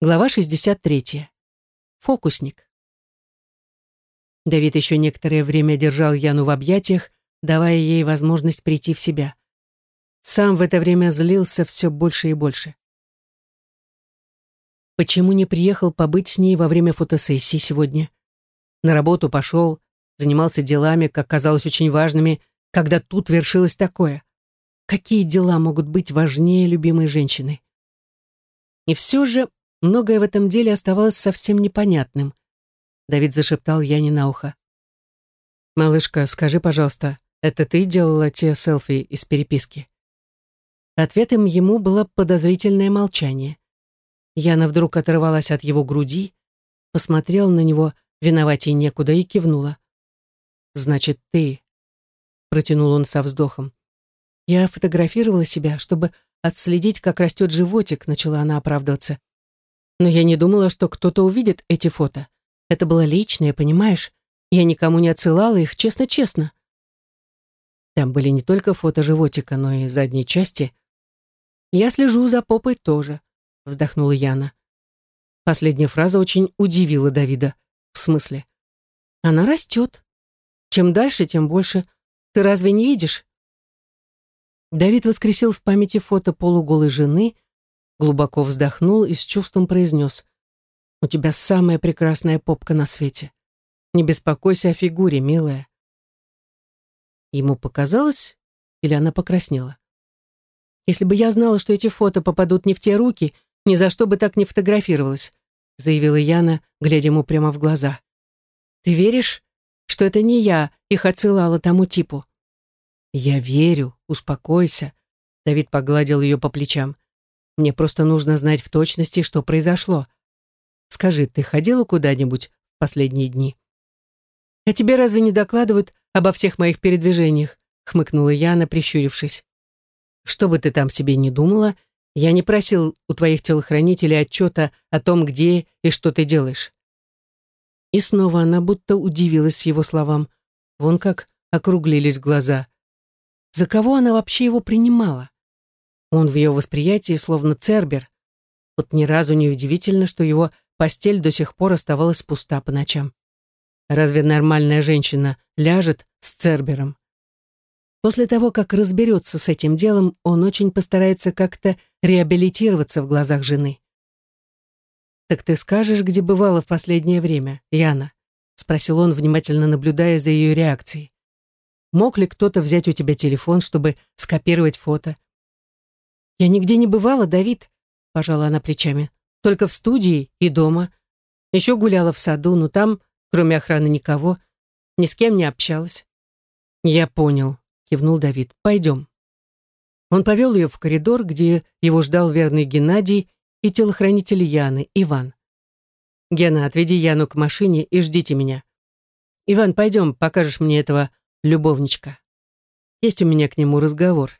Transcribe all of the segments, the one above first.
Глава 63. Фокусник. Давид еще некоторое время держал Яну в объятиях, давая ей возможность прийти в себя. Сам в это время злился все больше и больше. Почему не приехал побыть с ней во время фотосессии сегодня? На работу пошел, занимался делами, как казалось, очень важными, когда тут вершилось такое. Какие дела могут быть важнее любимой женщины? И все же Многое в этом деле оставалось совсем непонятным. Давид зашептал Яне на ухо. «Малышка, скажи, пожалуйста, это ты делала те селфи из переписки?» Ответом ему было подозрительное молчание. Яна вдруг оторвалась от его груди, посмотрела на него, виновать ей некуда, и кивнула. «Значит, ты...» — протянул он со вздохом. «Я фотографировала себя, чтобы отследить, как растет животик», — начала она оправдываться. Но я не думала, что кто-то увидит эти фото. Это было личное, понимаешь? Я никому не отсылала их, честно-честно. Там были не только фото животика, но и задней части. Я слежу за попой тоже, вздохнула Яна. Последняя фраза очень удивила Давида. В смысле? Она растет. Чем дальше, тем больше. Ты разве не видишь? Давид воскресил в памяти фото полуголой жены, глубоко вздохнул и с чувством произнес. «У тебя самая прекрасная попка на свете. Не беспокойся о фигуре, милая». Ему показалось, или она покраснела? «Если бы я знала, что эти фото попадут не в те руки, ни за что бы так не фотографировалась», заявила Яна, глядя ему прямо в глаза. «Ты веришь, что это не я их отсылала тому типу?» «Я верю, успокойся», Давид погладил ее по плечам. Мне просто нужно знать в точности, что произошло. Скажи, ты ходила куда-нибудь в последние дни? А тебе разве не докладывают обо всех моих передвижениях? Хмыкнула Яна, прищурившись. Что бы ты там себе не думала, я не просил у твоих телохранителей отчета о том, где и что ты делаешь. И снова она будто удивилась его словам. Вон как округлились глаза. За кого она вообще его принимала? Он в ее восприятии словно цербер. Вот ни разу не удивительно, что его постель до сих пор оставалась пуста по ночам. Разве нормальная женщина ляжет с цербером? После того, как разберется с этим делом, он очень постарается как-то реабилитироваться в глазах жены. «Так ты скажешь, где бывала в последнее время, Яна?» — спросил он, внимательно наблюдая за ее реакцией. «Мог ли кто-то взять у тебя телефон, чтобы скопировать фото? «Я нигде не бывала, Давид», — пожала она плечами. «Только в студии и дома. Еще гуляла в саду, но там, кроме охраны, никого. Ни с кем не общалась». «Я понял», — кивнул Давид. «Пойдем». Он повел ее в коридор, где его ждал верный Геннадий и телохранитель Яны, Иван. «Гена, отведи Яну к машине и ждите меня. Иван, пойдем, покажешь мне этого любовничка. Есть у меня к нему разговор».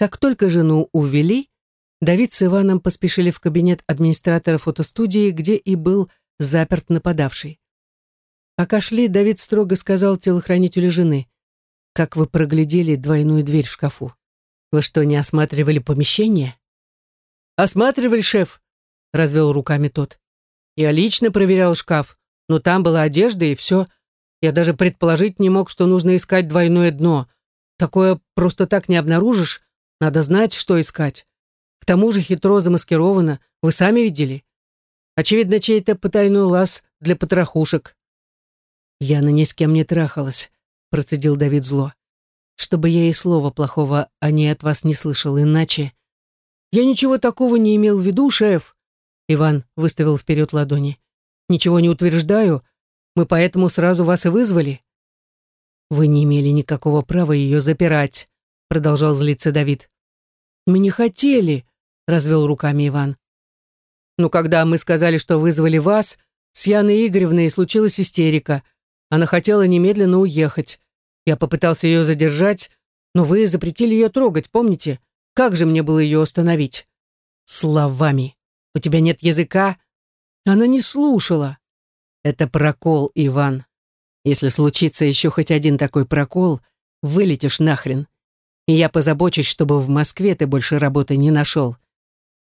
Как только жену увели, Давид с Иваном поспешили в кабинет администратора фотостудии, где и был заперт нападавший. Пока шли, Давид строго сказал телохранителю жены, «Как вы проглядели двойную дверь в шкафу? Вы что, не осматривали помещение?» «Осматривали, шеф», — развел руками тот. «Я лично проверял шкаф, но там была одежда и все. Я даже предположить не мог, что нужно искать двойное дно. Такое просто так не обнаружишь, надо знать, что искать. К тому же хитро замаскировано, вы сами видели. Очевидно, чей-то потайной лаз для потрохушек. Яна ни с кем не трахалась, процедил Давид зло. Чтобы я и слова плохого о ней от вас не слышал, иначе... Я ничего такого не имел в виду, шеф. Иван выставил вперед ладони. Ничего не утверждаю, мы поэтому сразу вас и вызвали. Вы не имели никакого права ее запирать, продолжал злиться Давид. «Мы не хотели», — развел руками Иван. «Но когда мы сказали, что вызвали вас, с Яной Игоревной случилась истерика. Она хотела немедленно уехать. Я попытался ее задержать, но вы запретили ее трогать, помните? Как же мне было ее остановить?» «Словами. У тебя нет языка?» Она не слушала. «Это прокол, Иван. Если случится еще хоть один такой прокол, вылетишь нахрен и я позабочусь, чтобы в Москве ты больше работы не нашел.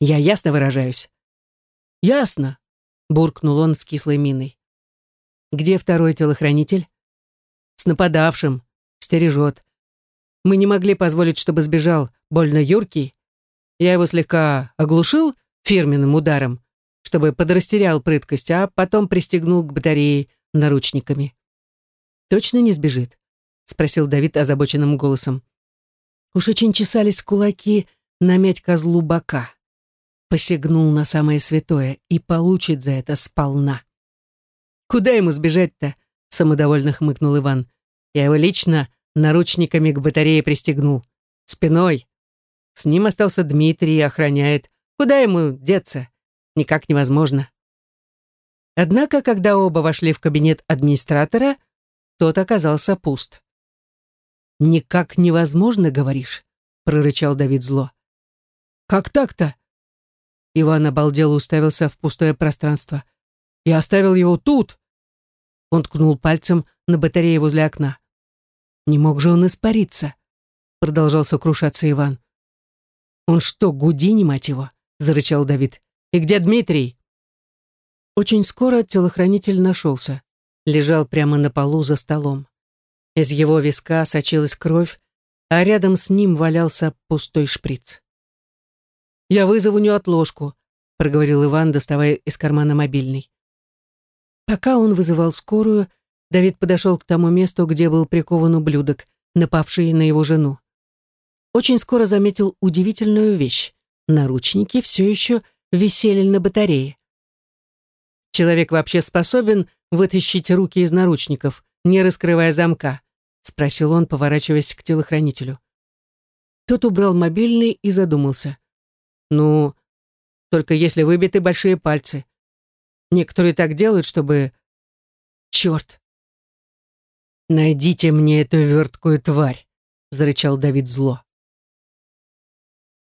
Я ясно выражаюсь? «Ясно», — буркнул он с кислой миной. «Где второй телохранитель?» «С нападавшим. Стережет. Мы не могли позволить, чтобы сбежал больно юркий. Я его слегка оглушил фирменным ударом, чтобы подрастерял прыткость, а потом пристегнул к батарее наручниками. «Точно не сбежит?» — спросил Давид озабоченным голосом. Уж очень чесались кулаки намять козлу бока. Посягнул на самое святое и получит за это сполна. «Куда ему сбежать-то?» — самодовольно хмыкнул Иван. «Я его лично наручниками к батарее пристегнул. Спиной. С ним остался Дмитрий охраняет. Куда ему деться? Никак невозможно». Однако, когда оба вошли в кабинет администратора, тот оказался пуст. «Никак невозможно, говоришь?» — прорычал Давид зло. «Как так-то?» Иван обалдел уставился в пустое пространство. «Я оставил его тут!» Он ткнул пальцем на батарее возле окна. «Не мог же он испариться!» Продолжал сокрушаться Иван. «Он что, Гудини, мать его?» — зарычал Давид. «И где Дмитрий?» Очень скоро телохранитель нашелся. Лежал прямо на полу за столом. Из его виска сочилась кровь, а рядом с ним валялся пустой шприц. «Я вызову неотложку», — проговорил Иван, доставая из кармана мобильный. Пока он вызывал скорую, Давид подошел к тому месту, где был прикован ублюдок, напавший на его жену. Очень скоро заметил удивительную вещь. Наручники все еще висели на батарее. «Человек вообще способен вытащить руки из наручников, не раскрывая замка?» — спросил он, поворачиваясь к телохранителю. Тот убрал мобильный и задумался. Ну, только если выбиты большие пальцы. Некоторые так делают, чтобы... Черт! «Найдите мне эту верткую тварь!» — зарычал Давид зло.